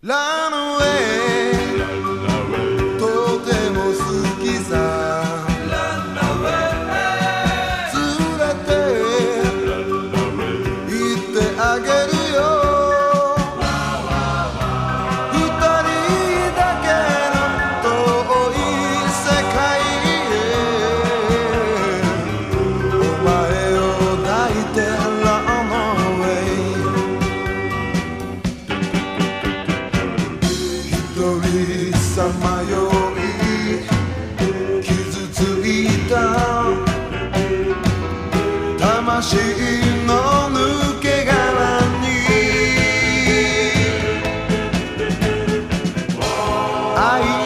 ランウェイとても好きさ。連れて行ってあげるりさまよい傷ついた魂の抜け殻に。愛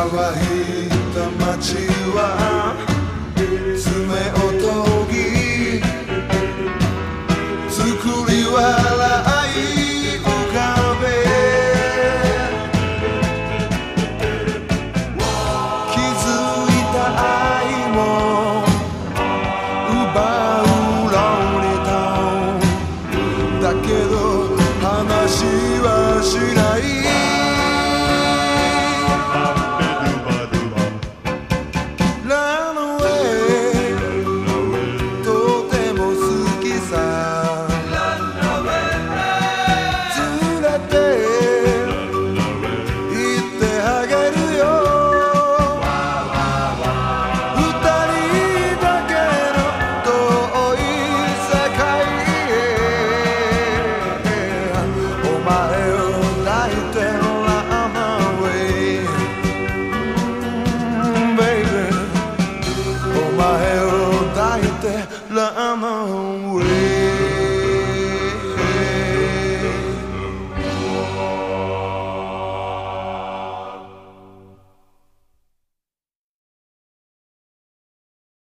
乾いた街は爪を研ぎ作り笑い浮かべ。気づいた愛も奪うロンリタンだけど話は知ら